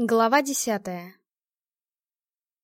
Глава десятая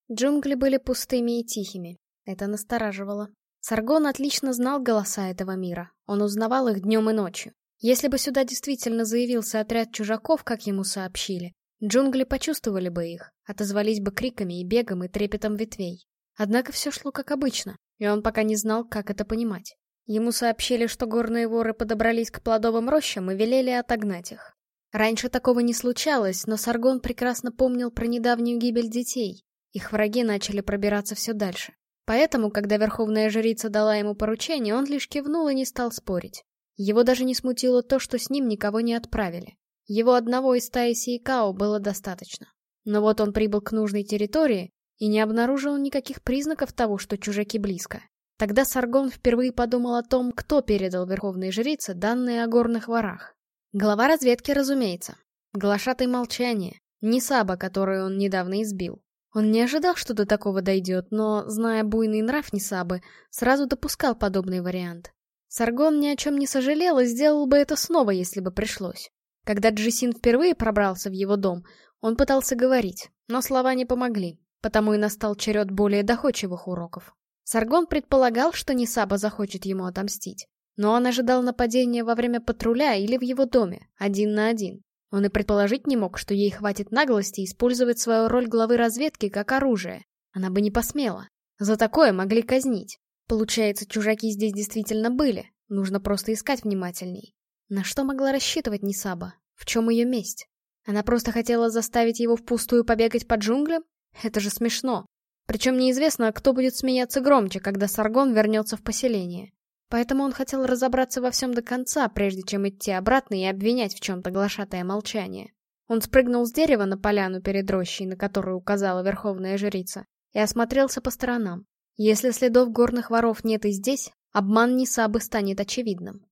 Джунгли были пустыми и тихими. Это настораживало. Саргон отлично знал голоса этого мира. Он узнавал их днем и ночью. Если бы сюда действительно заявился отряд чужаков, как ему сообщили, джунгли почувствовали бы их, отозвались бы криками и бегом и трепетом ветвей. Однако все шло как обычно, и он пока не знал, как это понимать. Ему сообщили, что горные воры подобрались к плодовым рощам и велели отогнать их. Раньше такого не случалось, но Саргон прекрасно помнил про недавнюю гибель детей. Их враги начали пробираться все дальше. Поэтому, когда Верховная Жрица дала ему поручение, он лишь кивнул и не стал спорить. Его даже не смутило то, что с ним никого не отправили. Его одного из стаи Сейкао было достаточно. Но вот он прибыл к нужной территории и не обнаружил никаких признаков того, что чужаки близко. Тогда Саргон впервые подумал о том, кто передал Верховной Жрице данные о горных ворах. Глава разведки, разумеется. Глашатый молчание. Не Саба, которую он недавно избил. Он не ожидал, что до такого дойдет, но, зная буйный нрав Несабы, сразу допускал подобный вариант. Саргон ни о чем не сожалел и сделал бы это снова, если бы пришлось. Когда Джисин впервые пробрался в его дом, он пытался говорить, но слова не помогли, потому и настал черед более доходчивых уроков. Саргон предполагал, что Несаба захочет ему отомстить. Но он ожидал нападения во время патруля или в его доме, один на один. Он и предположить не мог, что ей хватит наглости использовать свою роль главы разведки как оружие. Она бы не посмела. За такое могли казнить. Получается, чужаки здесь действительно были. Нужно просто искать внимательней. На что могла рассчитывать Нисаба? В чем ее месть? Она просто хотела заставить его впустую побегать по джунглям? Это же смешно. Причем неизвестно, кто будет смеяться громче, когда Саргон вернется в поселение. Поэтому он хотел разобраться во всем до конца, прежде чем идти обратно и обвинять в чем-то глашатое молчание. Он спрыгнул с дерева на поляну перед рощей, на которую указала верховная жрица, и осмотрелся по сторонам. Если следов горных воров нет и здесь, обман Нисабы станет очевидным.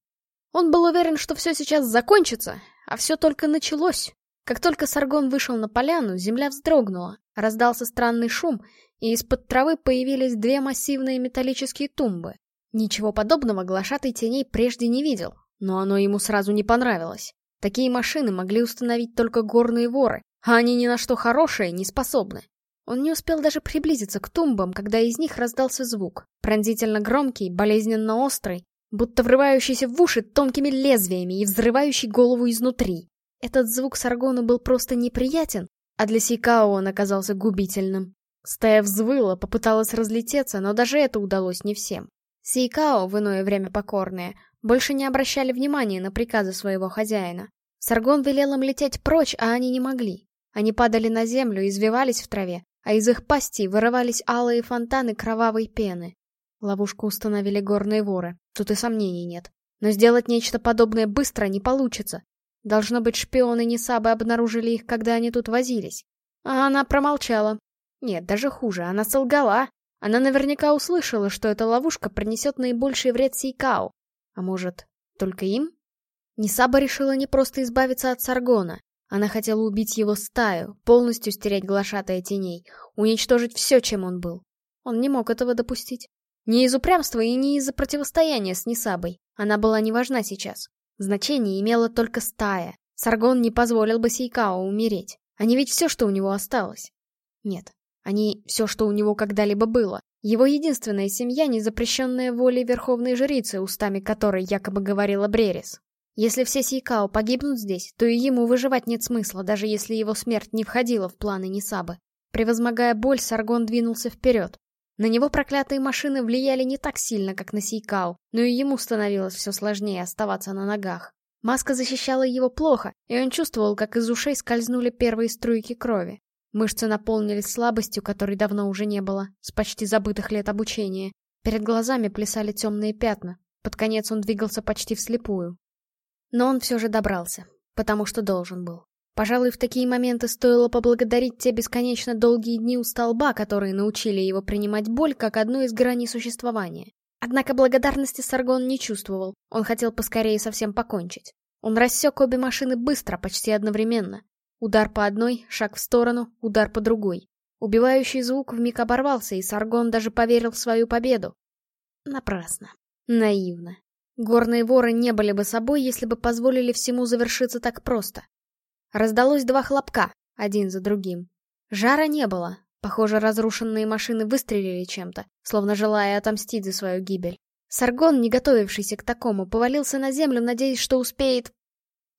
Он был уверен, что все сейчас закончится, а все только началось. Как только Саргон вышел на поляну, земля вздрогнула, раздался странный шум, и из-под травы появились две массивные металлические тумбы. Ничего подобного глашатый теней прежде не видел, но оно ему сразу не понравилось. Такие машины могли установить только горные воры, а они ни на что хорошее не способны. Он не успел даже приблизиться к тумбам, когда из них раздался звук, пронзительно громкий, болезненно острый, будто врывающийся в уши тонкими лезвиями и взрывающий голову изнутри. Этот звук Саргону был просто неприятен, а для Сейкао он оказался губительным. Стая взвыла, попыталась разлететься, но даже это удалось не всем. Сейкао, в иное время покорные, больше не обращали внимания на приказы своего хозяина. Саргон велел им лететь прочь, а они не могли. Они падали на землю, извивались в траве, а из их пастей вырывались алые фонтаны кровавой пены. Ловушку установили горные воры, тут и сомнений нет. Но сделать нечто подобное быстро не получится. Должно быть, шпионы Несабы обнаружили их, когда они тут возились. А она промолчала. Нет, даже хуже, она солгала. Она наверняка услышала, что эта ловушка принесет наибольший вред Сейкао. А может, только им? Нисаба решила не просто избавиться от Саргона. Она хотела убить его стаю, полностью стереть глашатая теней, уничтожить все, чем он был. Он не мог этого допустить. Не из упрямства и не из-за противостояния с Нисабой. Она была не важна сейчас. Значение имела только стая. Саргон не позволил бы Сейкао умереть. Они ведь все, что у него осталось. Нет, они — все, что у него когда-либо было. Его единственная семья, не запрещенная волей верховной жрицы, устами которой якобы говорила Брерис. Если все Сейкао погибнут здесь, то и ему выживать нет смысла, даже если его смерть не входила в планы Нисабы. Превозмогая боль, Саргон двинулся вперед. На него проклятые машины влияли не так сильно, как на Сейкао, но и ему становилось все сложнее оставаться на ногах. Маска защищала его плохо, и он чувствовал, как из ушей скользнули первые струйки крови. Мышцы наполнились слабостью, которой давно уже не было, с почти забытых лет обучения. Перед глазами плясали темные пятна. Под конец он двигался почти вслепую. Но он все же добрался, потому что должен был. Пожалуй, в такие моменты стоило поблагодарить те бесконечно долгие дни у столба, которые научили его принимать боль как одну из граней существования. Однако благодарности Саргон не чувствовал, он хотел поскорее совсем покончить. Он рассек обе машины быстро, почти одновременно. Удар по одной, шаг в сторону, удар по другой. Убивающий звук вмиг оборвался, и Саргон даже поверил в свою победу. Напрасно. Наивно. Горные воры не были бы собой, если бы позволили всему завершиться так просто. Раздалось два хлопка, один за другим. Жара не было. Похоже, разрушенные машины выстрелили чем-то, словно желая отомстить за свою гибель. Саргон, не готовившийся к такому, повалился на землю, надеясь, что успеет...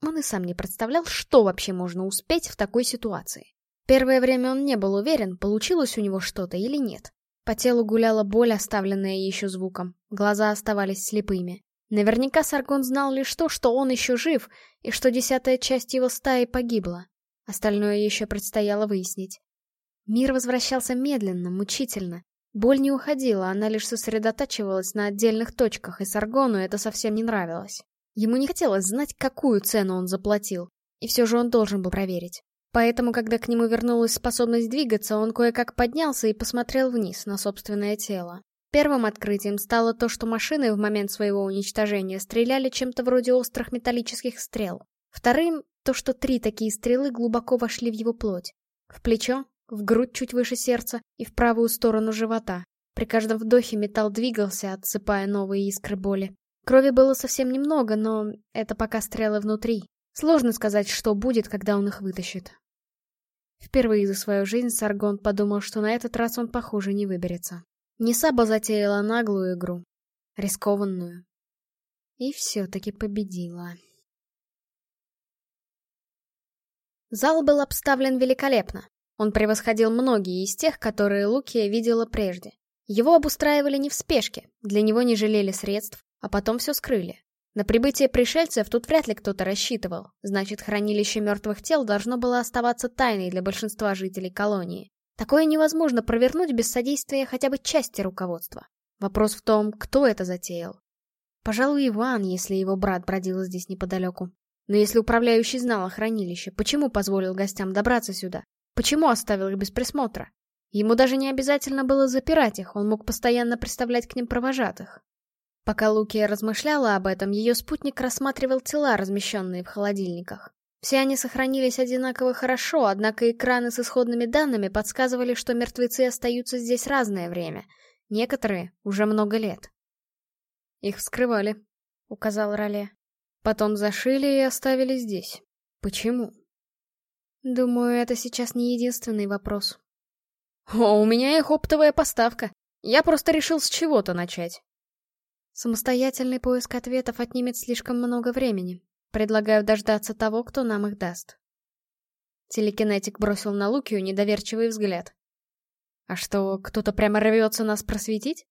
Он и сам не представлял, что вообще можно успеть в такой ситуации. Первое время он не был уверен, получилось у него что-то или нет. По телу гуляла боль, оставленная еще звуком. Глаза оставались слепыми. Наверняка Саргон знал лишь то, что он еще жив, и что десятая часть его стаи погибла. Остальное еще предстояло выяснить. Мир возвращался медленно, мучительно. Боль не уходила, она лишь сосредотачивалась на отдельных точках, и Саргону это совсем не нравилось. Ему не хотелось знать, какую цену он заплатил, и все же он должен был проверить. Поэтому, когда к нему вернулась способность двигаться, он кое-как поднялся и посмотрел вниз на собственное тело. Первым открытием стало то, что машины в момент своего уничтожения стреляли чем-то вроде острых металлических стрел. Вторым — то, что три такие стрелы глубоко вошли в его плоть. В плечо, в грудь чуть выше сердца и в правую сторону живота. При каждом вдохе металл двигался, отсыпая новые искры боли. Крови было совсем немного, но это пока стрелы внутри. Сложно сказать, что будет, когда он их вытащит. Впервые за свою жизнь Саргон подумал, что на этот раз он, похоже, не выберется. Несаба затеяла наглую игру. Рискованную. И все-таки победила. Зал был обставлен великолепно. Он превосходил многие из тех, которые Лукия видела прежде. Его обустраивали не в спешке, для него не жалели средств, а потом все скрыли. На прибытие пришельцев тут вряд ли кто-то рассчитывал, значит, хранилище мертвых тел должно было оставаться тайной для большинства жителей колонии. Такое невозможно провернуть без содействия хотя бы части руководства. Вопрос в том, кто это затеял. Пожалуй, Иван, если его брат бродил здесь неподалеку. Но если управляющий знал о хранилище, почему позволил гостям добраться сюда? Почему оставил их без присмотра? Ему даже не обязательно было запирать их, он мог постоянно представлять к ним провожатых. Пока Лукия размышляла об этом, ее спутник рассматривал тела, размещенные в холодильниках. Все они сохранились одинаково хорошо, однако экраны с исходными данными подсказывали, что мертвецы остаются здесь разное время. Некоторые — уже много лет. «Их вскрывали», — указал Роле. «Потом зашили и оставили здесь. Почему?» Думаю, это сейчас не единственный вопрос. О, у меня их оптовая поставка. Я просто решил с чего-то начать. Самостоятельный поиск ответов отнимет слишком много времени. Предлагаю дождаться того, кто нам их даст. Телекинетик бросил на Лукию недоверчивый взгляд. А что, кто-то прямо рвется нас просветить?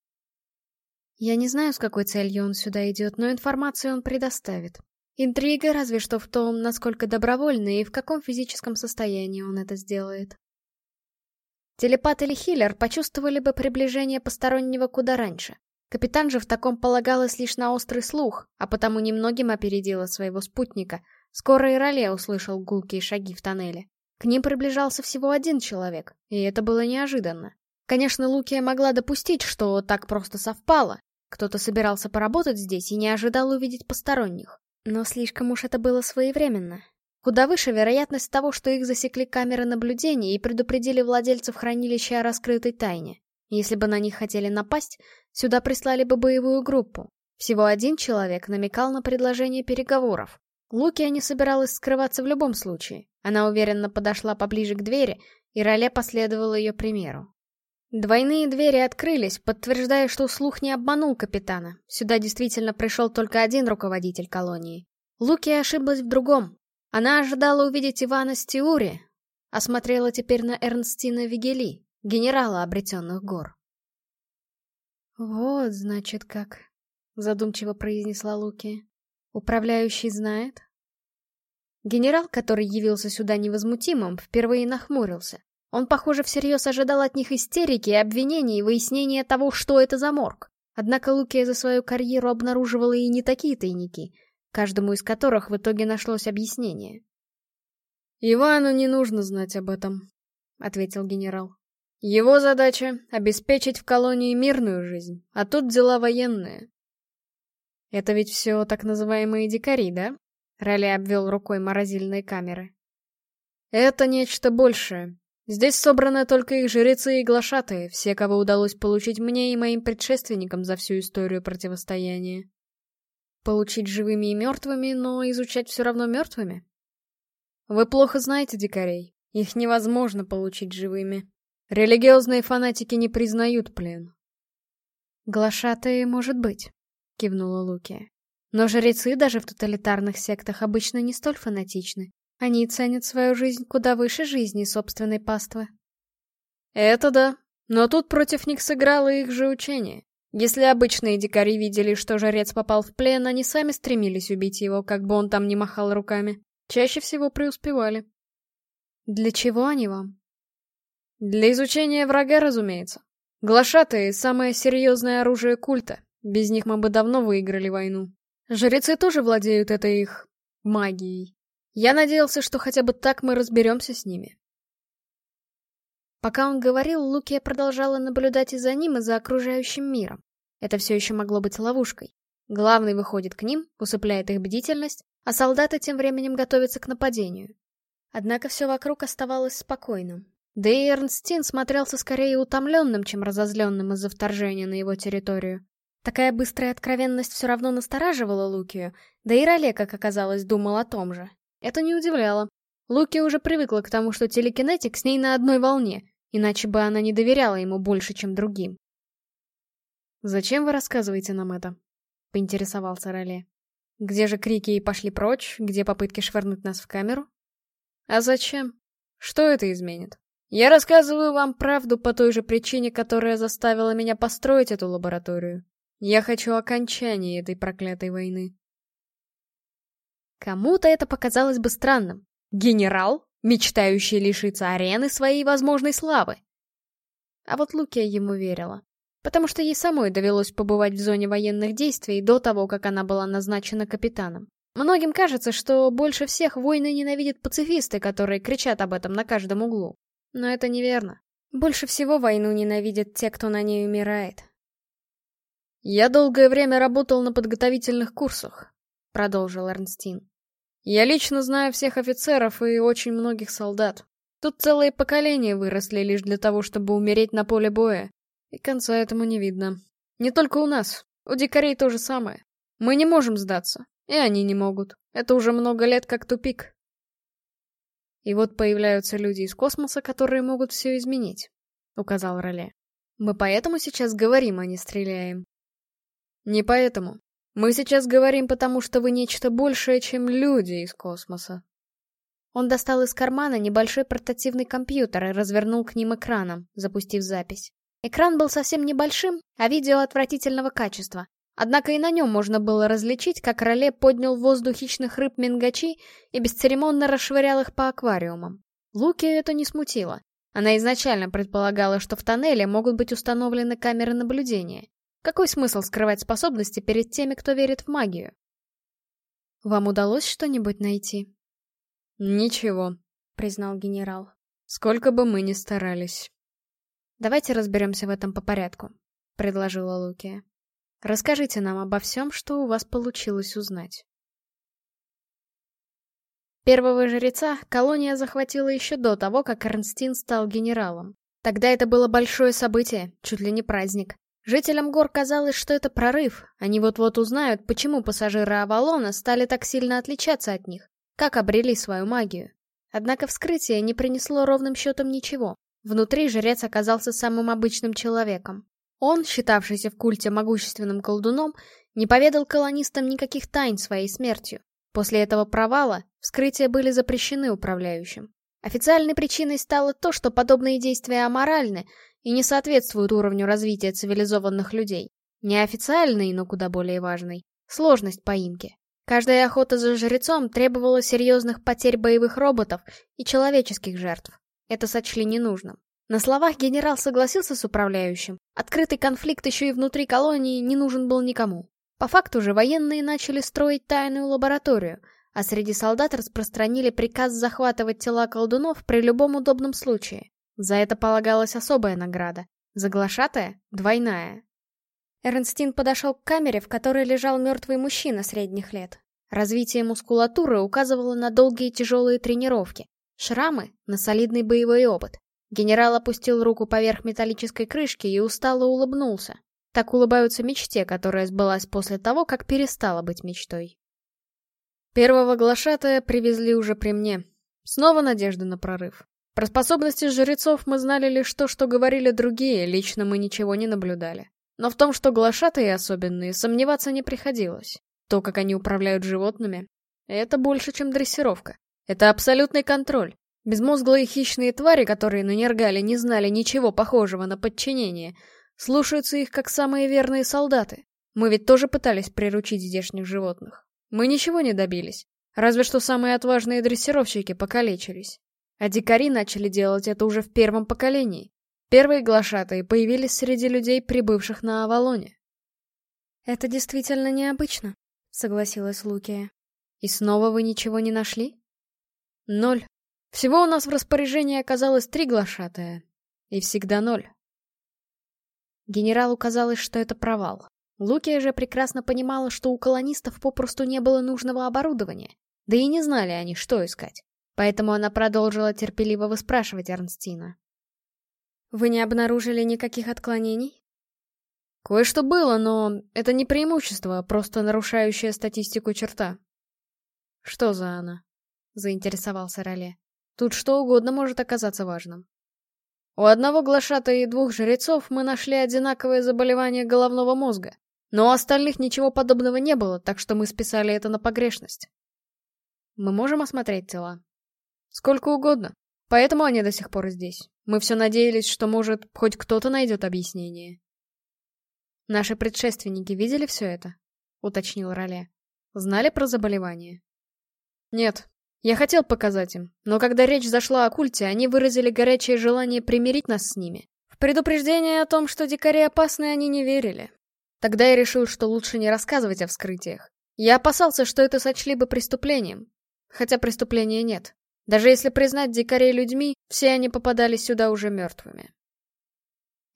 Я не знаю, с какой целью он сюда идет, но информацию он предоставит. Интрига разве что в том, насколько добровольно и в каком физическом состоянии он это сделает. Телепат или хиллер почувствовали бы приближение постороннего куда раньше. Капитан же в таком полагалось лишь на острый слух, а потому немногим опередила своего спутника. Скоро и Роле услышал гулкие шаги в тоннеле. К ним приближался всего один человек, и это было неожиданно. Конечно, Лукия могла допустить, что так просто совпало. Кто-то собирался поработать здесь и не ожидал увидеть посторонних. Но слишком уж это было своевременно. Куда выше вероятность того, что их засекли камеры наблюдения и предупредили владельцев хранилища о раскрытой тайне. Если бы на них хотели напасть, сюда прислали бы боевую группу. Всего один человек намекал на предложение переговоров. Лукия не собиралась скрываться в любом случае. Она уверенно подошла поближе к двери, и Роле последовала ее примеру. Двойные двери открылись, подтверждая, что слух не обманул капитана. Сюда действительно пришел только один руководитель колонии. Луки ошиблась в другом. Она ожидала увидеть Ивана Стиури, а смотрела теперь на Эрнстина Вигели, генерала обретенных гор. «Вот, значит, как», — задумчиво произнесла Луки. «Управляющий знает?» Генерал, который явился сюда невозмутимым, впервые нахмурился. Он, похоже, всерьез ожидал от них истерики, обвинений и выяснения того, что это за морг. Однако Лукия за свою карьеру обнаруживала и не такие тайники, каждому из которых в итоге нашлось объяснение. «Ивану не нужно знать об этом», — ответил генерал. «Его задача — обеспечить в колонии мирную жизнь, а тут дела военные». «Это ведь все так называемые дикари, да?» Ралли обвел рукой морозильные камеры. «Это нечто большее, Здесь собраны только их жрецы и глашатые, все, кого удалось получить мне и моим предшественникам за всю историю противостояния. Получить живыми и мертвыми, но изучать все равно мертвыми? Вы плохо знаете дикарей. Их невозможно получить живыми. Религиозные фанатики не признают плен. Глашатые, может быть, кивнула Лукия. Но жрецы даже в тоталитарных сектах обычно не столь фанатичны. Они ценят свою жизнь куда выше жизни собственной паствы. Это да, но тут против них сыграло их же учение. Если обычные дикари видели, что жрец попал в плен, они сами стремились убить его, как бы он там ни махал руками. Чаще всего преуспевали. Для чего они вам? Для изучения врага, разумеется. Глашатые — самое серьезное оружие культа. Без них мы бы давно выиграли войну. Жрецы тоже владеют этой их... магией. Я надеялся, что хотя бы так мы разберемся с ними. Пока он говорил, Лукия продолжала наблюдать и за ним, и за окружающим миром. Это все еще могло быть ловушкой. Главный выходит к ним, усыпляет их бдительность, а солдаты тем временем готовятся к нападению. Однако все вокруг оставалось спокойным. Да и Эрнстин смотрелся скорее утомленным, чем разозленным из-за вторжения на его территорию. Такая быстрая откровенность все равно настораживала Лукию, да и Роле, как оказалось, думал о том же. Это не удивляло. Луки уже привыкла к тому, что телекинетик с ней на одной волне, иначе бы она не доверяла ему больше, чем другим. «Зачем вы рассказываете нам это?» — поинтересовался Роле. «Где же крики и пошли прочь, где попытки швырнуть нас в камеру?» «А зачем? Что это изменит? Я рассказываю вам правду по той же причине, которая заставила меня построить эту лабораторию. Я хочу окончания этой проклятой войны». Кому-то это показалось бы странным. Генерал, мечтающий лишиться арены своей возможной славы. А вот Лукия ему верила. Потому что ей самой довелось побывать в зоне военных действий до того, как она была назначена капитаном. Многим кажется, что больше всех войны ненавидят пацифисты, которые кричат об этом на каждом углу. Но это неверно. Больше всего войну ненавидят те, кто на ней умирает. «Я долгое время работал на подготовительных курсах», — продолжил Эрнстин. Я лично знаю всех офицеров и очень многих солдат. Тут целые поколения выросли лишь для того, чтобы умереть на поле боя. И конца этому не видно. Не только у нас. У дикарей то же самое. Мы не можем сдаться. И они не могут. Это уже много лет как тупик. И вот появляются люди из космоса, которые могут все изменить, — указал Роле. Мы поэтому сейчас говорим, а не стреляем. Не поэтому. Мы сейчас говорим, потому что вы нечто большее, чем люди из космоса. Он достал из кармана небольшой портативный компьютер и развернул к ним экраном, запустив запись. Экран был совсем небольшим, а видео отвратительного качества. Однако и на нем можно было различить, как Роле поднял в воздух хищных рыб мингачи и бесцеремонно расшвырял их по аквариумам. Луки это не смутило. Она изначально предполагала, что в тоннеле могут быть установлены камеры наблюдения. Какой смысл скрывать способности перед теми, кто верит в магию? Вам удалось что-нибудь найти? Ничего, признал генерал. Сколько бы мы ни старались. Давайте разберемся в этом по порядку, предложила Лукия. Расскажите нам обо всем, что у вас получилось узнать. Первого жреца колония захватила еще до того, как Эрнстин стал генералом. Тогда это было большое событие, чуть ли не праздник. Жителям гор казалось, что это прорыв. Они вот-вот узнают, почему пассажиры Авалона стали так сильно отличаться от них, как обрели свою магию. Однако вскрытие не принесло ровным счетом ничего. Внутри жрец оказался самым обычным человеком. Он, считавшийся в культе могущественным колдуном, не поведал колонистам никаких тайн своей смертью. После этого провала вскрытия были запрещены управляющим. Официальной причиной стало то, что подобные действия аморальны, и не соответствуют уровню развития цивилизованных людей. Неофициальный, но куда более важный — сложность поимки. Каждая охота за жрецом требовала серьезных потерь боевых роботов и человеческих жертв. Это сочли ненужным. На словах генерал согласился с управляющим. Открытый конфликт еще и внутри колонии не нужен был никому. По факту же военные начали строить тайную лабораторию, а среди солдат распространили приказ захватывать тела колдунов при любом удобном случае. За это полагалась особая награда. Заглашатая — двойная. Эрнстин подошел к камере, в которой лежал мертвый мужчина средних лет. Развитие мускулатуры указывало на долгие тяжелые тренировки. Шрамы — на солидный боевой опыт. Генерал опустил руку поверх металлической крышки и устало улыбнулся. Так улыбаются мечте, которая сбылась после того, как перестала быть мечтой. Первого глашатая привезли уже при мне. Снова надежда на прорыв. Про способности жрецов мы знали лишь то, что говорили другие, лично мы ничего не наблюдали. Но в том, что глашатые особенные, сомневаться не приходилось. То, как они управляют животными, это больше, чем дрессировка. Это абсолютный контроль. Безмозглые хищные твари, которые на Нергале не знали ничего похожего на подчинение, слушаются их как самые верные солдаты. Мы ведь тоже пытались приручить здешних животных. Мы ничего не добились. Разве что самые отважные дрессировщики покалечились. А дикари начали делать это уже в первом поколении. Первые глашатые появились среди людей, прибывших на Авалоне. «Это действительно необычно», — согласилась Лукия. «И снова вы ничего не нашли?» «Ноль. Всего у нас в распоряжении оказалось три глашатая. И всегда ноль». Генералу казалось, что это провал. Лукия же прекрасно понимала, что у колонистов попросту не было нужного оборудования, да и не знали они, что искать. Поэтому она продолжила терпеливо выспрашивать Эрнстина. «Вы не обнаружили никаких отклонений?» «Кое-что было, но это не преимущество, а просто нарушающая статистику черта». «Что за она?» — заинтересовался Роле. «Тут что угодно может оказаться важным». У одного глашата и двух жрецов мы нашли одинаковое заболевание головного мозга, но у остальных ничего подобного не было, так что мы списали это на погрешность. Мы можем осмотреть тела? Сколько угодно. Поэтому они до сих пор здесь. Мы все надеялись, что, может, хоть кто-то найдет объяснение. Наши предшественники видели все это? Уточнил Роле. Знали про заболевание? Нет. Я хотел показать им, но когда речь зашла о культе, они выразили горячее желание примирить нас с ними. В предупреждение о том, что дикари опасны, они не верили. Тогда я решил, что лучше не рассказывать о вскрытиях. Я опасался, что это сочли бы преступлением. Хотя преступления нет. Даже если признать дикарей людьми, все они попадали сюда уже мертвыми.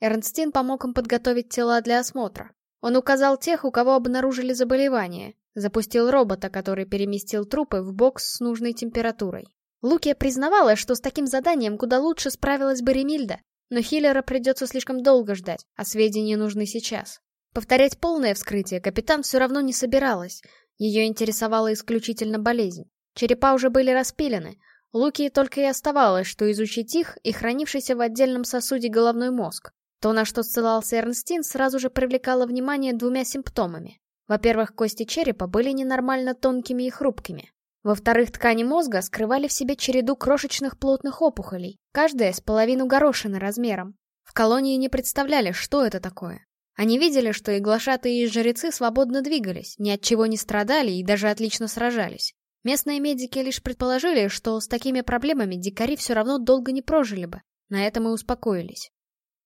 Эрнстин помог им подготовить тела для осмотра. Он указал тех, у кого обнаружили заболевание, запустил робота, который переместил трупы в бокс с нужной температурой. Лукия признавала, что с таким заданием куда лучше справилась бы Ремильда, но Хиллера придется слишком долго ждать, а сведения нужны сейчас. Повторять полное вскрытие капитан все равно не собиралась. Ее интересовала исключительно болезнь. Черепа уже были распилены, Луки только и оставалось, что изучить их и хранившийся в отдельном сосуде головной мозг. То, на что ссылался Эрнстин, сразу же привлекало внимание двумя симптомами. Во-первых, кости черепа были ненормально тонкими и хрупкими. Во-вторых, ткани мозга скрывали в себе череду крошечных плотных опухолей, каждая с половину горошины размером. В колонии не представляли, что это такое. Они видели, что и глашатые, и жрецы свободно двигались, ни от чего не страдали и даже отлично сражались. Местные медики лишь предположили, что с такими проблемами дикари все равно долго не прожили бы. На этом и успокоились.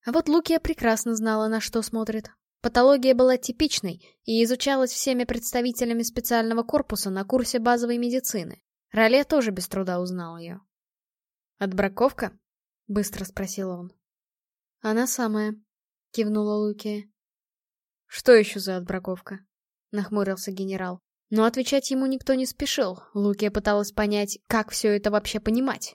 А вот Лукия прекрасно знала, на что смотрит. Патология была типичной и изучалась всеми представителями специального корпуса на курсе базовой медицины. Роле тоже без труда узнал ее. «Отбраковка?» — быстро спросил он. «Она самая», — кивнула Лукия. «Что еще за отбраковка?» — нахмурился генерал. Но отвечать ему никто не спешил, Лукия пыталась понять, как все это вообще понимать.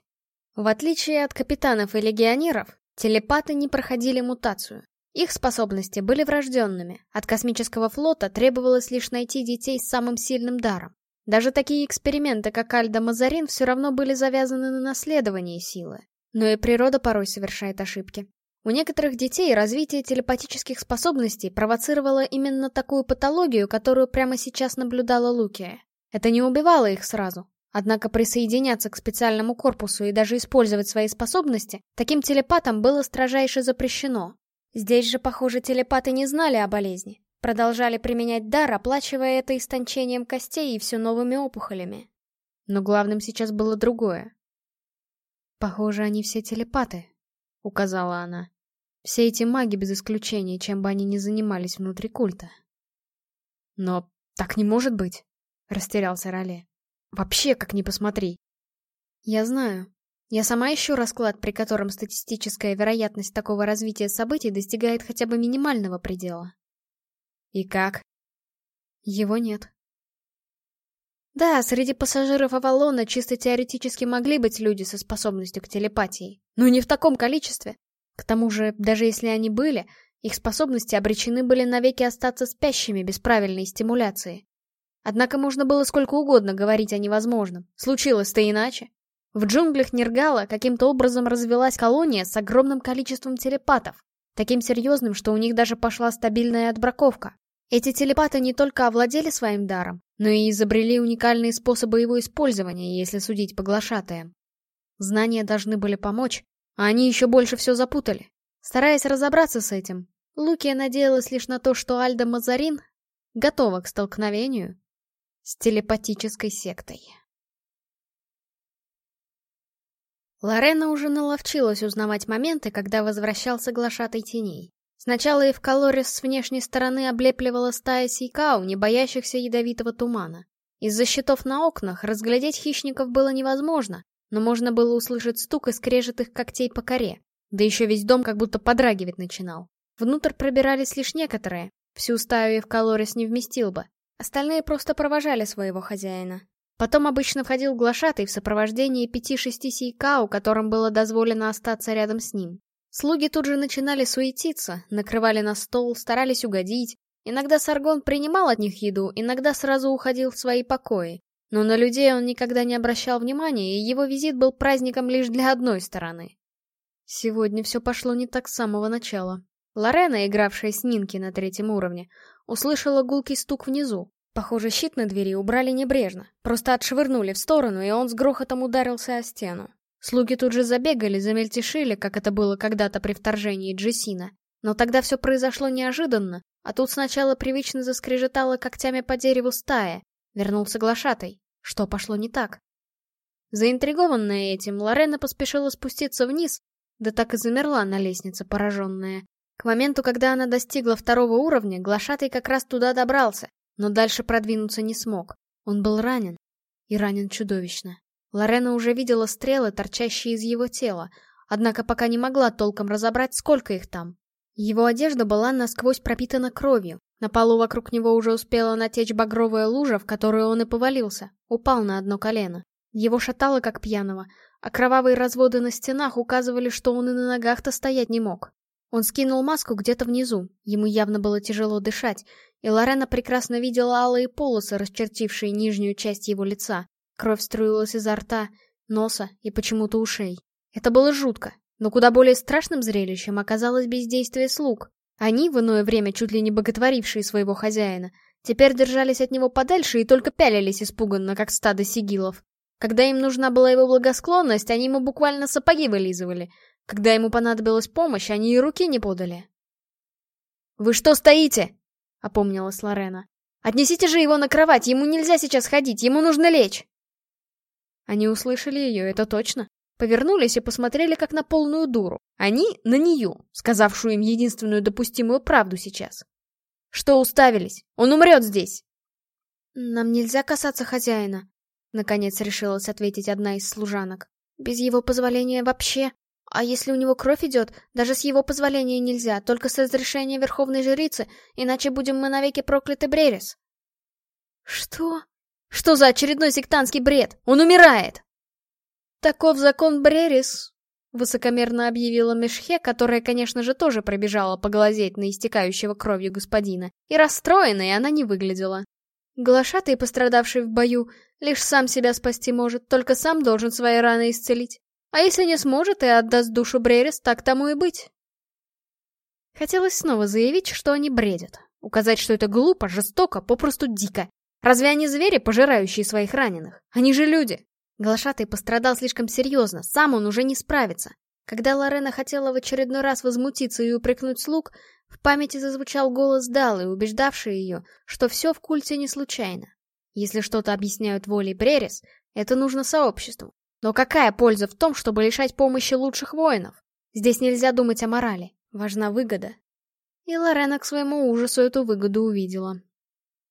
В отличие от капитанов и легионеров, телепаты не проходили мутацию. Их способности были врожденными, от космического флота требовалось лишь найти детей с самым сильным даром. Даже такие эксперименты, как Альда Мазарин, все равно были завязаны на наследовании силы. Но и природа порой совершает ошибки. У некоторых детей развитие телепатических способностей провоцировало именно такую патологию, которую прямо сейчас наблюдала Лукия. Это не убивало их сразу. Однако присоединяться к специальному корпусу и даже использовать свои способности таким телепатам было строжайше запрещено. Здесь же, похоже, телепаты не знали о болезни. Продолжали применять дар, оплачивая это истончением костей и все новыми опухолями. Но главным сейчас было другое. «Похоже, они все телепаты», — указала она. Все эти маги без исключения, чем бы они ни занимались внутри культа. Но так не может быть, растерялся Роле. Вообще, как ни посмотри. Я знаю. Я сама ищу расклад, при котором статистическая вероятность такого развития событий достигает хотя бы минимального предела. И как? Его нет. Да, среди пассажиров Авалона чисто теоретически могли быть люди со способностью к телепатии, но не в таком количестве. К тому же, даже если они были, их способности обречены были навеки остаться спящими без правильной стимуляции. Однако можно было сколько угодно говорить о невозможном. Случилось-то иначе. В джунглях Нергала каким-то образом развелась колония с огромным количеством телепатов, таким серьезным, что у них даже пошла стабильная отбраковка. Эти телепаты не только овладели своим даром, но и изобрели уникальные способы его использования, если судить по глашатаям. Знания должны были помочь, а они еще больше все запутали. Стараясь разобраться с этим, Лукия надеялась лишь на то, что Альда Мазарин готова к столкновению с телепатической сектой. Лорена уже наловчилась узнавать моменты, когда возвращался глашатай теней. Сначала и в Калорис с внешней стороны облепливала стая сейкау, не боящихся ядовитого тумана. Из-за щитов на окнах разглядеть хищников было невозможно, но можно было услышать стук и скрежет их когтей по коре. Да еще весь дом как будто подрагивать начинал. Внутрь пробирались лишь некоторые, всю стаю в Калорис не вместил бы. Остальные просто провожали своего хозяина. Потом обычно входил глашатый в сопровождении пяти-шести сейкау, которым было дозволено остаться рядом с ним. Слуги тут же начинали суетиться, накрывали на стол, старались угодить. Иногда Саргон принимал от них еду, иногда сразу уходил в свои покои. Но на людей он никогда не обращал внимания, и его визит был праздником лишь для одной стороны. Сегодня все пошло не так с самого начала. Лорена, игравшая с Нинки на третьем уровне, услышала гулкий стук внизу. Похоже, щит на двери убрали небрежно, просто отшвырнули в сторону, и он с грохотом ударился о стену. Слуги тут же забегали, замельтешили, как это было когда-то при вторжении Джессина. Но тогда все произошло неожиданно, а тут сначала привычно заскрежетала когтями по дереву стая. Вернулся глашатай. Что пошло не так? Заинтригованная этим, Лорена поспешила спуститься вниз, да так и замерла на лестнице, пораженная. К моменту, когда она достигла второго уровня, глашатый как раз туда добрался, но дальше продвинуться не смог. Он был ранен. И ранен чудовищно. Лорена уже видела стрелы, торчащие из его тела, однако пока не могла толком разобрать, сколько их там. Его одежда была насквозь пропитана кровью. На полу вокруг него уже успела натечь багровая лужа, в которую он и повалился, упал на одно колено. Его шатало как пьяного, а кровавые разводы на стенах указывали, что он и на ногах-то стоять не мог. Он скинул маску где-то внизу, ему явно было тяжело дышать, и Лорена прекрасно видела алые полосы, расчертившие нижнюю часть его лица. Кровь струилась изо рта, носа и почему-то ушей. Это было жутко, но куда более страшным зрелищем оказалось бездействие слуг. Они, в иное время чуть ли не боготворившие своего хозяина, теперь держались от него подальше и только пялились испуганно, как стадо сигилов. Когда им нужна была его благосклонность, они ему буквально сапоги вылизывали, когда ему понадобилась помощь, они и руки не подали. «Вы что стоите?» — опомнилась Лорена. «Отнесите же его на кровать, ему нельзя сейчас ходить, ему нужно лечь!» Они услышали ее, это точно. Повернулись и посмотрели как на полную дуру. Они на нее, сказавшую им единственную допустимую правду сейчас. «Что уставились? Он умрет здесь!» «Нам нельзя касаться хозяина», — наконец решилась ответить одна из служанок. «Без его позволения вообще...» А если у него кровь идет, даже с его позволения нельзя, только с разрешения Верховной Жрицы, иначе будем мы навеки прокляты Брерис. Что? Что за очередной сектантский бред? Он умирает! Таков закон Брерис, высокомерно объявила Мешхе, которая, конечно же, тоже пробежала поглазеть на истекающего кровью господина, и расстроенной она не выглядела. Глашатый, пострадавший в бою, лишь сам себя спасти может, только сам должен свои раны исцелить. А если не сможет и отдаст душу Брерис, так тому и быть. Хотелось снова заявить, что они бредят. Указать, что это глупо, жестоко, попросту дико. Разве они звери, пожирающие своих раненых? Они же люди. Глашатый пострадал слишком серьезно, сам он уже не справится. Когда Лорена хотела в очередной раз возмутиться и упрекнуть слуг, в памяти зазвучал голос Далы, убеждавший ее, что все в культе не случайно. Если что-то объясняют волей Брерис, это нужно сообществу. Но какая польза в том, чтобы лишать помощи лучших воинов? Здесь нельзя думать о морали. Важна выгода. И Лорена к своему ужасу эту выгоду увидела.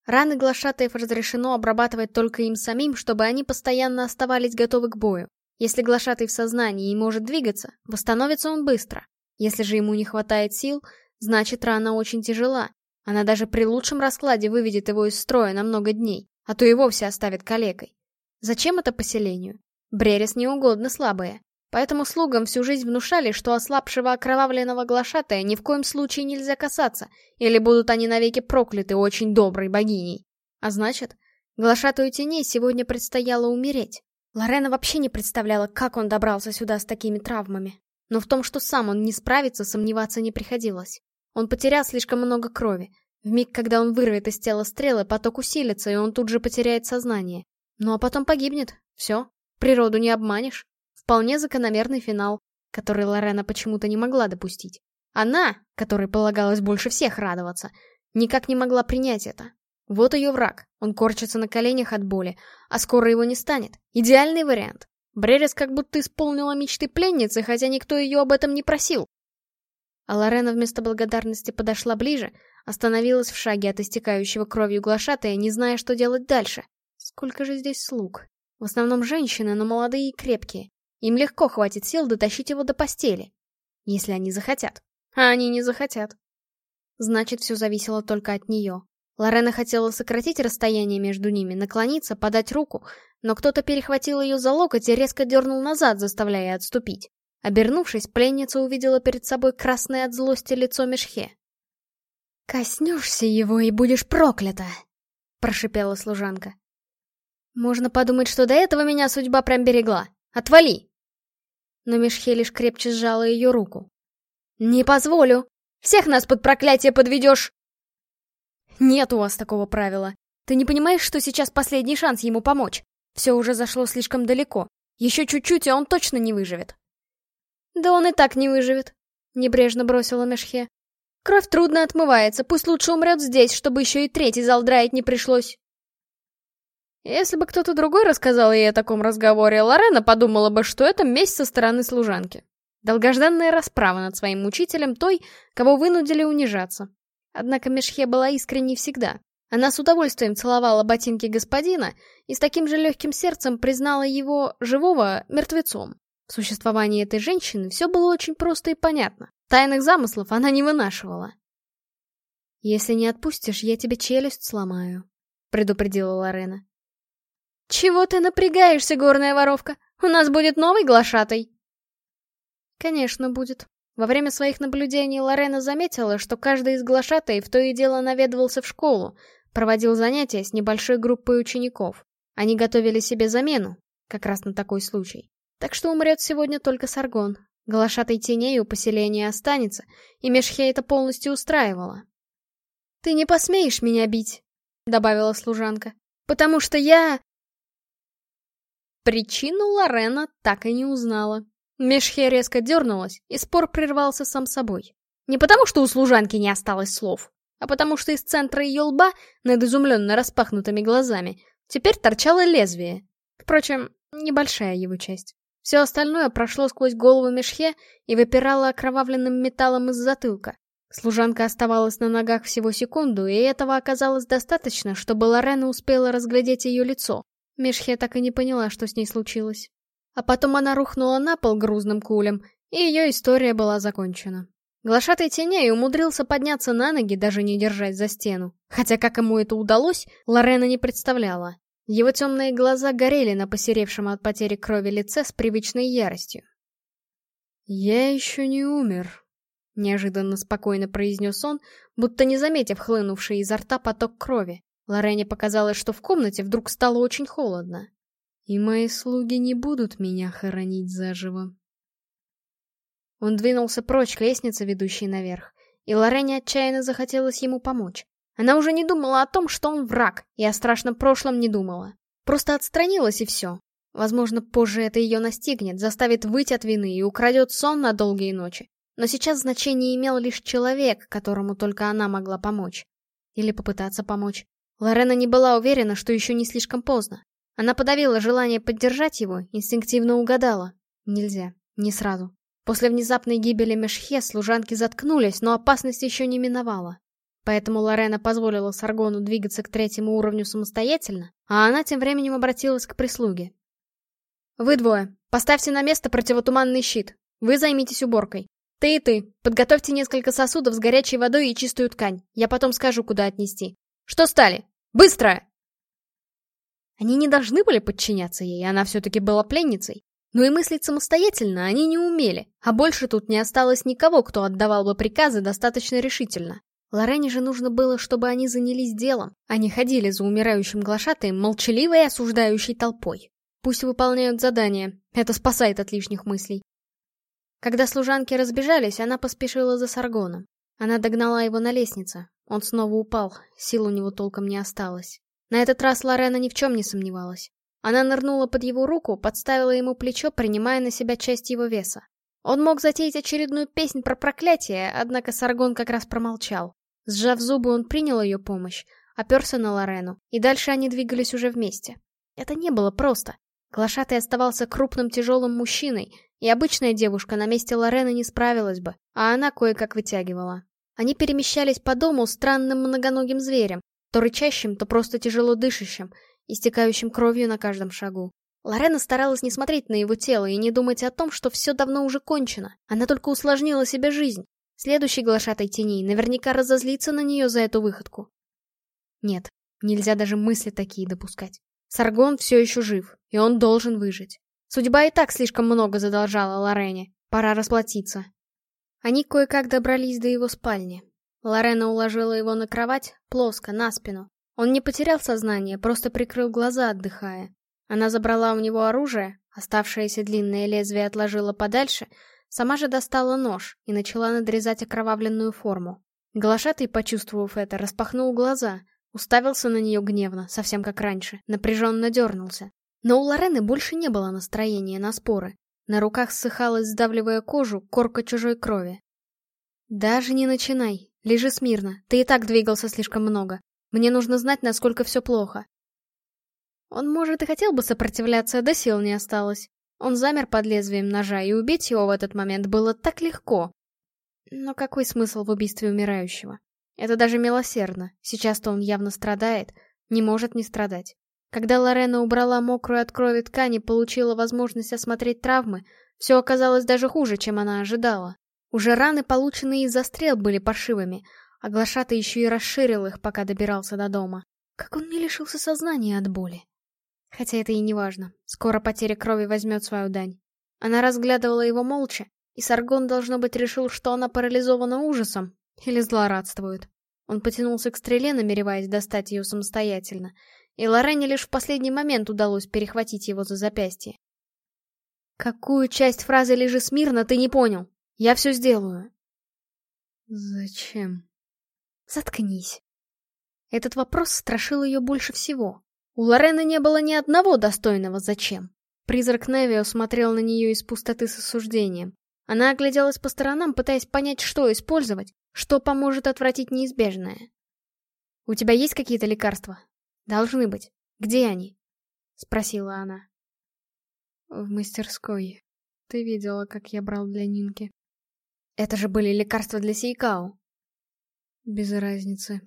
Раны глашатаев разрешено обрабатывать только им самим, чтобы они постоянно оставались готовы к бою. Если глашатый в сознании и может двигаться, восстановится он быстро. Если же ему не хватает сил, значит рана очень тяжела. Она даже при лучшем раскладе выведет его из строя на много дней, а то и вовсе оставит калекой. Зачем это поселению? Брерис неугодно слабые. Поэтому слугам всю жизнь внушали, что ослабшего окровавленного глашатая ни в коем случае нельзя касаться, или будут они навеки прокляты очень доброй богиней. А значит, глашатую теней сегодня предстояло умереть. Лорена вообще не представляла, как он добрался сюда с такими травмами. Но в том, что сам он не справится, сомневаться не приходилось. Он потерял слишком много крови. В миг, когда он вырвет из тела стрелы, поток усилится, и он тут же потеряет сознание. Ну а потом погибнет. Все. Природу не обманешь. Вполне закономерный финал, который Лорена почему-то не могла допустить. Она, которой полагалось больше всех радоваться, никак не могла принять это. Вот ее враг. Он корчится на коленях от боли, а скоро его не станет. Идеальный вариант. Брерис как будто исполнила мечты пленницы, хотя никто ее об этом не просил. А Лорена вместо благодарности подошла ближе, остановилась в шаге от истекающего кровью глашатая, не зная, что делать дальше. Сколько же здесь слуг? В основном женщины, но молодые и крепкие. Им легко хватит сил дотащить его до постели. Если они захотят. А они не захотят. Значит, все зависело только от нее. Лорена хотела сократить расстояние между ними, наклониться, подать руку, но кто-то перехватил ее за локоть и резко дернул назад, заставляя отступить. Обернувшись, пленница увидела перед собой красное от злости лицо Мешхе. «Коснешься его и будешь проклята!» — прошипела служанка. «Можно подумать, что до этого меня судьба прям берегла. Отвали!» Но Мешхе лишь крепче сжала ее руку. «Не позволю! Всех нас под проклятие подведешь!» «Нет у вас такого правила. Ты не понимаешь, что сейчас последний шанс ему помочь? Все уже зашло слишком далеко. Еще чуть-чуть, и он точно не выживет». «Да он и так не выживет», — небрежно бросила Мешхе. «Кровь трудно отмывается, пусть лучше умрет здесь, чтобы еще и третий зал драить не пришлось». Если бы кто-то другой рассказал ей о таком разговоре, Лорена подумала бы, что это месть со стороны служанки. Долгожданная расправа над своим учителем той, кого вынудили унижаться. Однако Мешхе была искренней всегда. Она с удовольствием целовала ботинки господина и с таким же легким сердцем признала его, живого, мертвецом. В существовании этой женщины все было очень просто и понятно. Тайных замыслов она не вынашивала. «Если не отпустишь, я тебе челюсть сломаю», — предупредила Лорена. «Чего ты напрягаешься, горная воровка? У нас будет новый глашатай!» «Конечно, будет», во время своих наблюдений Лорена заметила, что каждый из глашатаев то и дело наведывался в школу, проводил занятия с небольшой группой учеников. Они готовили себе замену, как раз на такой случай. Так что умрет сегодня только Саргон. Глашатой теней у поселения останется, и Мешхе это полностью устраивало. «Ты не посмеешь меня бить», — добавила служанка, — «потому что я...» Причину Лорена так и не узнала. Мешхе резко дернулась, и спор прервался сам собой. Не потому, что у служанки не осталось слов, а потому что из центра ее лба, над изумленно распахнутыми глазами, теперь торчало лезвие. Впрочем, небольшая его часть. Все остальное прошло сквозь голову Мешхе и выпирало окровавленным металлом из затылка. Служанка оставалась на ногах всего секунду, и этого оказалось достаточно, чтобы Лорена успела разглядеть ее лицо. Мешхе так и не поняла, что с ней случилось. А потом она рухнула на пол грузным кулем, и ее история была закончена. Глашатый теней умудрился подняться на ноги, даже не держась за стену. Хотя как ему это удалось, Лорена не представляла. Его темные глаза горели на посеревшем от потери крови лице с привычной яростью. «Я еще не умер», — неожиданно спокойно произнес он, будто не заметив хлынувший изо рта поток крови. Лорене показалось, что в комнате вдруг стало очень холодно. И мои слуги не будут меня хоронить заживо. Он двинулся прочь к лестнице, ведущей наверх, и Лорене отчаянно захотелось ему помочь. Она уже не думала о том, что он враг, и о страшном прошлом не думала. Просто отстранилась и все. Возможно, позже это ее настигнет, заставит выть от вины и украдет сон на долгие ночи. Но сейчас значение имел лишь человек, которому только она могла помочь. Или попытаться помочь. Лорена не была уверена, что еще не слишком поздно. Она подавила желание поддержать его, инстинктивно угадала. Нельзя, не сразу. После внезапной гибели Мешхе служанки заткнулись, но опасность еще не миновала. Поэтому Лорена позволила Саргону двигаться к третьему уровню самостоятельно, а она тем временем обратилась к прислуге. «Вы двое, поставьте на место противотуманный щит. Вы займитесь уборкой. Ты и ты, подготовьте несколько сосудов с горячей водой и чистую ткань. Я потом скажу, куда отнести. Что стали? Быстро!» Они не должны были подчиняться ей, она все-таки была пленницей. Но и мыслить самостоятельно они не умели, а больше тут не осталось никого, кто отдавал бы приказы достаточно решительно. Лорене же нужно было, чтобы они занялись делом, а не ходили за умирающим глашатаем молчаливой и осуждающей толпой. Пусть выполняют задание, это спасает от лишних мыслей. Когда служанки разбежались, она поспешила за Саргоном. Она догнала его на лестнице. Он снова упал, сил у него толком не осталось. На этот раз Лорена ни в чем не сомневалась. Она нырнула под его руку, подставила ему плечо, принимая на себя часть его веса. Он мог затеять очередную песнь про проклятие, однако Саргон как раз промолчал. Сжав зубы, он принял ее помощь, оперся на Лорену, и дальше они двигались уже вместе. Это не было просто. Глашатый оставался крупным тяжелым мужчиной, и обычная девушка на месте Лорены не справилась бы, а она кое-как вытягивала. Они перемещались по дому странным многоногим зверем, то рычащим, то просто тяжело дышащим, истекающим кровью на каждом шагу. Лорена старалась не смотреть на его тело и не думать о том, что все давно уже кончено. Она только усложнила себе жизнь. Следующий глашатай теней наверняка разозлится на нее за эту выходку. Нет, нельзя даже мысли такие допускать. Саргон все еще жив, и он должен выжить. Судьба и так слишком много задолжала Лорене. Пора расплатиться. Они кое-как добрались до его спальни. Лорена уложила его на кровать, плоско, на спину. Он не потерял сознание, просто прикрыл глаза, отдыхая. Она забрала у него оружие, оставшееся длинное лезвие отложила подальше, сама же достала нож и начала надрезать окровавленную форму. Глашатый, почувствовав это, распахнул глаза, уставился на нее гневно, совсем как раньше, напряженно дернулся. Но у Лорены больше не было настроения на споры. На руках ссыхалась, сдавливая кожу, корка чужой крови. «Даже не начинай. Лежи смирно. Ты и так двигался слишком много. Мне нужно знать, насколько все плохо. Он, может, и хотел бы сопротивляться, да сил не осталось. Он замер под лезвием ножа, и убить его в этот момент было так легко. Но какой смысл в убийстве умирающего? Это даже милосердно. Сейчас-то он явно страдает, не может не страдать. Когда Лорена убрала мокрую от крови ткань и получила возможность осмотреть травмы, все оказалось даже хуже, чем она ожидала. Уже раны, полученные из-за стрел, были паршивыми, а глашата еще и расширил их, пока добирался до дома. Как он не лишился сознания от боли? Хотя это и не важно. Скоро потеря крови возьмет свою дань. Она разглядывала его молча, и Саргон, должно быть, решил, что она парализована ужасом или злорадствует. Он потянулся к стреле, намереваясь достать ее самостоятельно, и Лорене лишь в последний момент удалось перехватить его за запястье. «Какую часть фразы «лежи смирно» ты не понял? Я все сделаю». «Зачем?» «Заткнись». Этот вопрос страшил ее больше всего. У Лорены не было ни одного достойного «зачем». Призрак Невио смотрел на нее из пустоты с осуждением. Она огляделась по сторонам, пытаясь понять, что использовать, что поможет отвратить неизбежное. «У тебя есть какие-то лекарства?» «Должны быть. Где они?» — спросила она. «В мастерской. Ты видела, как я брал для Нинки?» «Это же были лекарства для Сейкао». «Без разницы.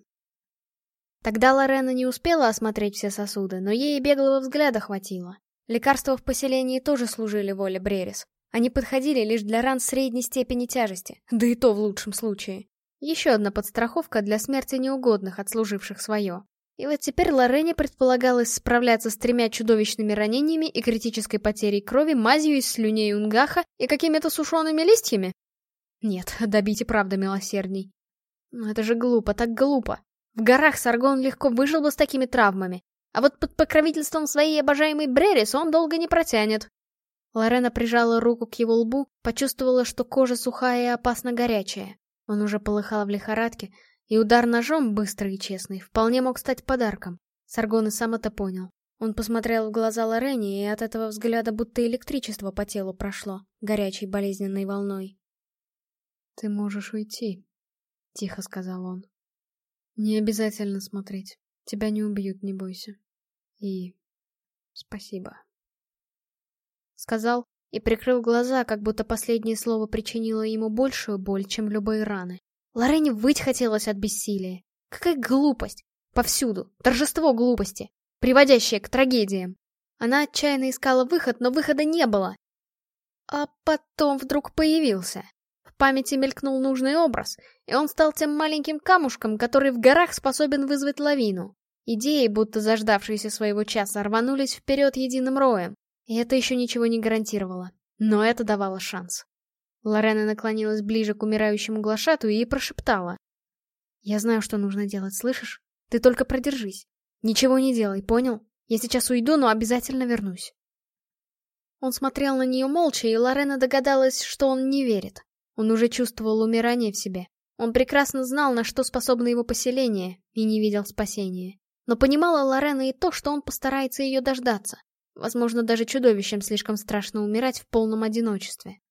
Тогда Лорена не успела осмотреть все сосуды, но ей беглого взгляда хватило. Лекарства в поселении тоже служили воле Брерис. Они подходили лишь для ран средней степени тяжести, да и то в лучшем случае. Еще одна подстраховка для смерти неугодных, отслуживших свое. И вот теперь Лорене предполагалось справляться с тремя чудовищными ранениями и критической потерей крови мазью из слюней унгаха и какими-то сушеными листьями. Нет, добить и правда милосердней. Но это же глупо, так глупо. В горах Саргон легко выжил бы с такими травмами, а вот под покровительством своей обожаемой Брерис он долго не протянет. Лорена прижала руку к его лбу, почувствовала, что кожа сухая и опасно горячая. Он уже полыхал в лихорадке, и удар ножом, быстрый и честный, вполне мог стать подарком. Саргон и сам это понял. Он посмотрел в глаза Лорене, и от этого взгляда будто электричество по телу прошло, горячей болезненной волной. «Ты можешь уйти», — тихо сказал он. Не обязательно смотреть. Тебя не убьют, не бойся. И... спасибо. Сказал и прикрыл глаза, как будто последнее слово причинило ему большую боль, чем любые раны. Лорене выть хотелось от бессилия. Какая глупость! Повсюду. Торжество глупости, приводящее к трагедиям. Она отчаянно искала выход, но выхода не было. А потом вдруг появился памяти мелькнул нужный образ, и он стал тем маленьким камушком, который в горах способен вызвать лавину. Идеи, будто заждавшиеся своего часа, рванулись вперед единым роем. И это еще ничего не гарантировало. Но это давало шанс. Лорена наклонилась ближе к умирающему глашату и прошептала. «Я знаю, что нужно делать, слышишь? Ты только продержись. Ничего не делай, понял? Я сейчас уйду, но обязательно вернусь». Он смотрел на нее молча, и Лорена догадалась, что он не верит. Он уже чувствовал умирание в себе. Он прекрасно знал, на что способно его поселение, и не видел спасения. Но понимала Лорена и то, что он постарается ее дождаться. Возможно, даже чудовищем слишком страшно умирать в полном одиночестве.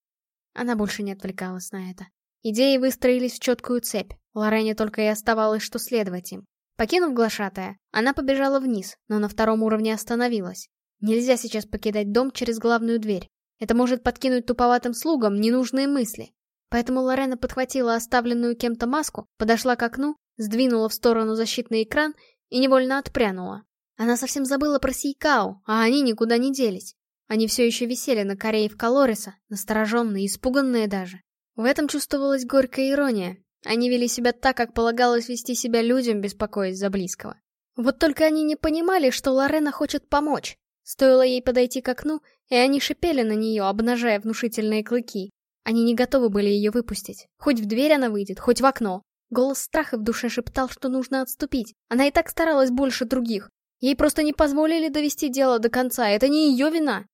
Она больше не отвлекалась на это. Идеи выстроились в четкую цепь. Лорене только и оставалось, что следовать им. Покинув глашатая, она побежала вниз, но на втором уровне остановилась. Нельзя сейчас покидать дом через главную дверь. Это может подкинуть туповатым слугам ненужные мысли. Поэтому Лорена подхватила оставленную кем-то маску, подошла к окну, сдвинула в сторону защитный экран и невольно отпрянула. Она совсем забыла про Сейкао, а они никуда не делись. Они все еще висели на коре в Колориса, настороженные, испуганные даже. В этом чувствовалась горькая ирония. Они вели себя так, как полагалось вести себя людям, беспокоясь за близкого. Вот только они не понимали, что Лорена хочет помочь. Стоило ей подойти к окну, и они шипели на нее, обнажая внушительные клыки. Они не готовы были ее выпустить. Хоть в дверь она выйдет, хоть в окно. Голос страха в душе шептал, что нужно отступить. Она и так старалась больше других. Ей просто не позволили довести дело до конца, это не ее вина.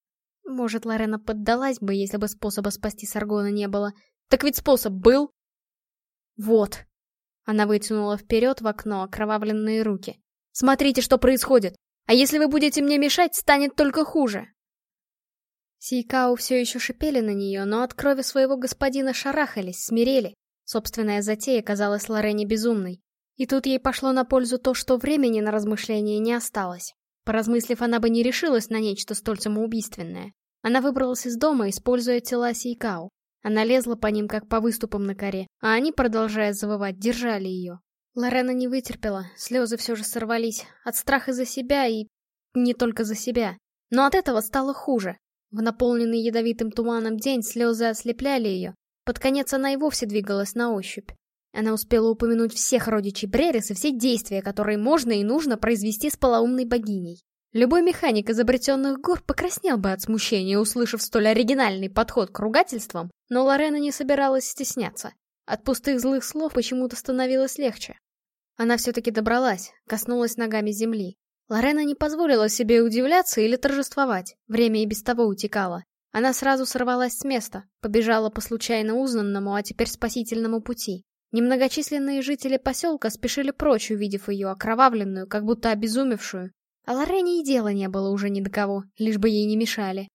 Может, Лорена поддалась бы, если бы способа спасти Саргона не было. Так ведь способ был. Вот. Она вытянула вперед в окно окровавленные руки. Смотрите, что происходит. А если вы будете мне мешать, станет только хуже. Сейкау все еще шипели на нее, но от крови своего господина шарахались, смирели. Собственная затея казалась Лорене безумной. И тут ей пошло на пользу то, что времени на размышления не осталось. Поразмыслив, она бы не решилась на нечто столь самоубийственное. Она выбралась из дома, используя тела Сейкау. Она лезла по ним, как по выступам на коре, а они, продолжая завывать, держали ее. Лорена не вытерпела, слезы все же сорвались, от страха за себя и... не только за себя. Но от этого стало хуже. В наполненный ядовитым туманом день слезы ослепляли ее. Под конец она и вовсе двигалась на ощупь. Она успела упомянуть всех родичей Брерис и все действия, которые можно и нужно произвести с полоумной богиней. Любой механик изобретенных гор покраснел бы от смущения, услышав столь оригинальный подход к ругательствам, но Лорена не собиралась стесняться. От пустых злых слов почему-то становилось легче. Она все-таки добралась, коснулась ногами земли. Лорена не позволила себе удивляться или торжествовать, время и без того утекало. Она сразу сорвалась с места, побежала по случайно узнанному, а теперь спасительному пути. Немногочисленные жители поселка спешили прочь, увидев ее окровавленную, как будто обезумевшую. А Лорене и дела не было уже ни до кого, лишь бы ей не мешали.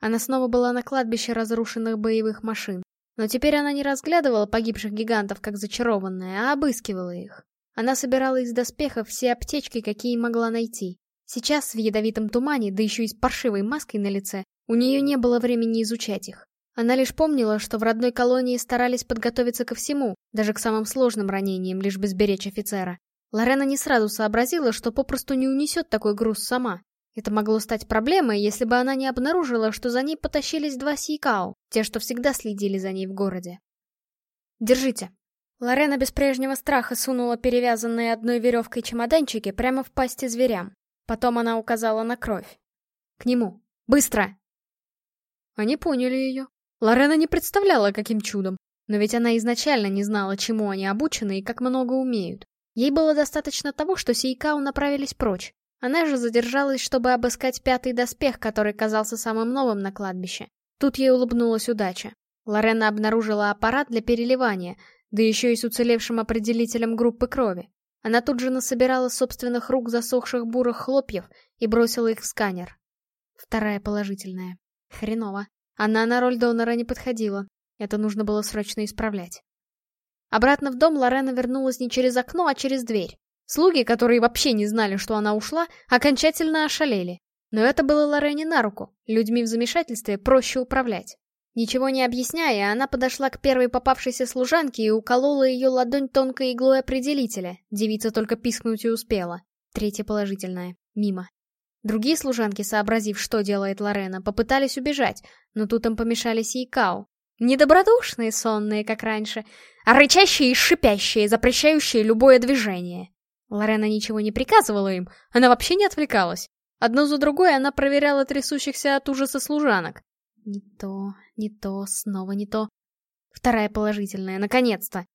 Она снова была на кладбище разрушенных боевых машин. Но теперь она не разглядывала погибших гигантов как зачарованная, а обыскивала их. Она собирала из доспехов все аптечки, какие могла найти. Сейчас в ядовитом тумане, да еще и с паршивой маской на лице, у нее не было времени изучать их. Она лишь помнила, что в родной колонии старались подготовиться ко всему, даже к самым сложным ранениям, лишь бы сберечь офицера. Лорена не сразу сообразила, что попросту не унесет такой груз сама. Это могло стать проблемой, если бы она не обнаружила, что за ней потащились два Сейкао, те, что всегда следили за ней в городе. «Держите», Лорена без прежнего страха сунула перевязанные одной веревкой чемоданчики прямо в пасти зверям. Потом она указала на кровь. «К нему! Быстро!» Они поняли ее. Лорена не представляла, каким чудом. Но ведь она изначально не знала, чему они обучены и как много умеют. Ей было достаточно того, что Сейкау направились прочь. Она же задержалась, чтобы обыскать пятый доспех, который казался самым новым на кладбище. Тут ей улыбнулась удача. Лорена обнаружила аппарат для переливания, да еще и с уцелевшим определителем группы крови. Она тут же насобирала собственных рук засохших бурых хлопьев и бросила их в сканер. Вторая положительная. Хреново. Она на роль донора не подходила. Это нужно было срочно исправлять. Обратно в дом Лорена вернулась не через окно, а через дверь. Слуги, которые вообще не знали, что она ушла, окончательно ошалели. Но это было Лорене на руку. Людьми в замешательстве проще управлять. Ничего не объясняя, она подошла к первой попавшейся служанке и уколола ее ладонь тонкой иглой определителя. Девица только пискнуть и успела. Третья положительная. Мимо. Другие служанки, сообразив, что делает Лорена, попытались убежать, но тут им помешали Сейкао. Недобродушные сонные, как раньше, а рычащие и шипящие, запрещающие любое движение. Лорена ничего не приказывала им, она вообще не отвлекалась. Одно за другой она проверяла трясущихся от ужаса служанок. Не то, не то, снова не то. Вторая положительная, наконец-то.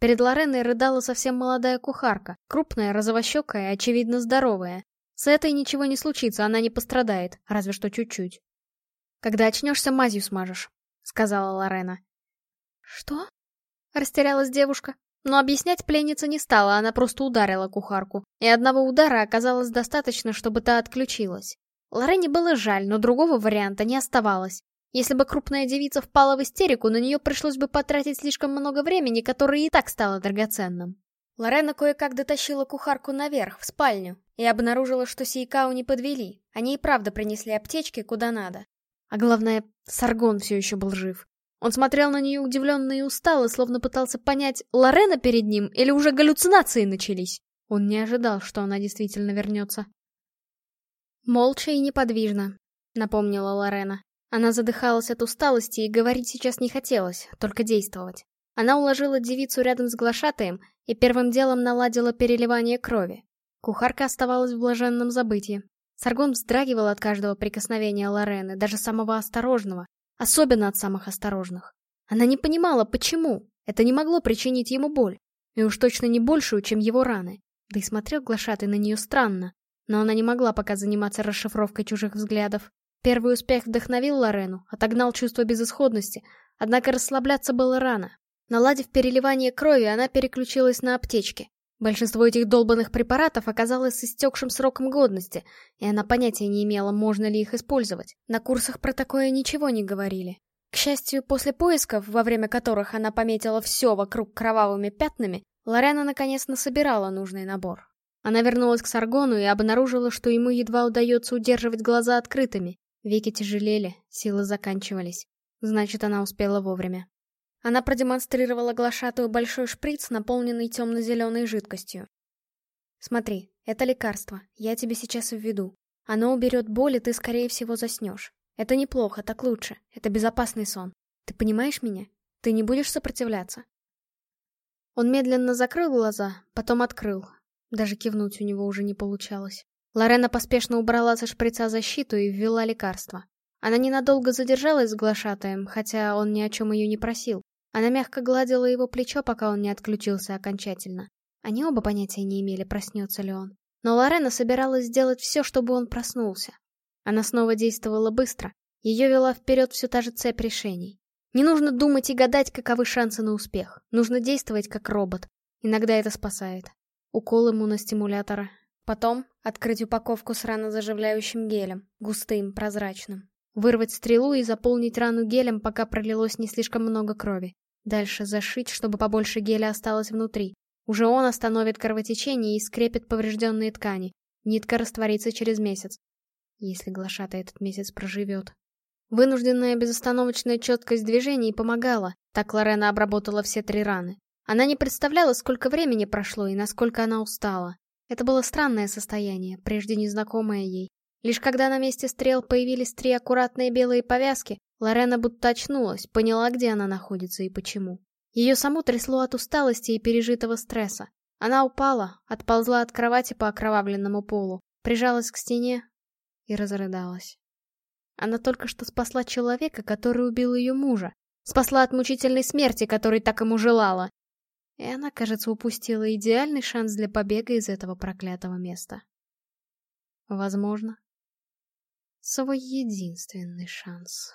Перед Лореной рыдала совсем молодая кухарка, крупная, розовощекая, очевидно здоровая. С этой ничего не случится, она не пострадает, разве что чуть-чуть. Когда очнешься, мазью смажешь», — сказала Лорена. «Что?» — растерялась девушка. Но объяснять пленница не стала, она просто ударила кухарку. И одного удара оказалось достаточно, чтобы та отключилась. Лорене было жаль, но другого варианта не оставалось. Если бы крупная девица впала в истерику, на нее пришлось бы потратить слишком много времени, которое и так стало драгоценным. Лорена кое-как дотащила кухарку наверх, в спальню, и обнаружила, что Сейкау не подвели. Они и правда принесли аптечки куда надо. А главное, Саргон все еще был жив. Он смотрел на нее удивленно и устало, словно пытался понять, Лорена перед ним или уже галлюцинации начались. Он не ожидал, что она действительно вернется. «Молча и неподвижно», — напомнила Лорена. Она задыхалась от усталости и говорить сейчас не хотелось, только действовать. Она уложила девицу рядом с глашатаем и первым делом наладила переливание крови. Кухарка оставалась в блаженном забытии. Саргон вздрагивал от каждого прикосновения Лорены, даже самого осторожного, особенно от самых осторожных. Она не понимала, почему. Это не могло причинить ему боль. И уж точно не большую, чем его раны. Да и смотрел глашатый на нее странно. Но она не могла пока заниматься расшифровкой чужих взглядов. Первый успех вдохновил Лорену, отогнал чувство безысходности, однако расслабляться было рано. Наладив переливание крови, она переключилась на аптечки. Большинство этих долбанных препаратов оказалось с истекшим сроком годности, и она понятия не имела, можно ли их использовать. На курсах про такое ничего не говорили. К счастью, после поисков, во время которых она пометила все вокруг кровавыми пятнами, Лорена наконец насобирала нужный набор. Она вернулась к Саргону и обнаружила, что ему едва удается удерживать глаза открытыми. Веки тяжелели, силы заканчивались. Значит, она успела вовремя. Она продемонстрировала глашатую большой шприц, наполненный темно-зеленой жидкостью. «Смотри, это лекарство, я тебе сейчас введу. Оно уберет боль, и ты, скорее всего, заснешь. Это неплохо, так лучше. Это безопасный сон. Ты понимаешь меня? Ты не будешь сопротивляться?» Он медленно закрыл глаза, потом открыл. Даже кивнуть у него уже не получалось. Лорена поспешно убрала со шприца защиту и ввела лекарство. Она ненадолго задержалась с глашатаем, хотя он ни о чем ее не просил. Она мягко гладила его плечо, пока он не отключился окончательно. Они оба понятия не имели, проснется ли он. Но Лорена собиралась сделать все, чтобы он проснулся. Она снова действовала быстро. Ее вела вперед все та же цепь решений. Не нужно думать и гадать, каковы шансы на успех. Нужно действовать как робот. Иногда это спасает. Укол иммуностимулятора, Потом открыть упаковку с ранозаживляющим гелем, густым, прозрачным. Вырвать стрелу и заполнить рану гелем, пока пролилось не слишком много крови. Дальше зашить, чтобы побольше геля осталось внутри. Уже он остановит кровотечение и скрепит поврежденные ткани. Нитка растворится через месяц. Если глашата этот месяц проживет. Вынужденная безостановочная четкость движений помогала. Так Лорена обработала все три раны. Она не представляла, сколько времени прошло и насколько она устала. Это было странное состояние, прежде незнакомое ей. Лишь когда на месте стрел появились три аккуратные белые повязки, Лорена будто очнулась, поняла, где она находится и почему. Ее саму трясло от усталости и пережитого стресса. Она упала, отползла от кровати по окровавленному полу, прижалась к стене и разрыдалась. Она только что спасла человека, который убил ее мужа. Спасла от мучительной смерти, которой так ему желала. И она, кажется, упустила идеальный шанс для побега из этого проклятого места. Возможно. Свой единственный шанс.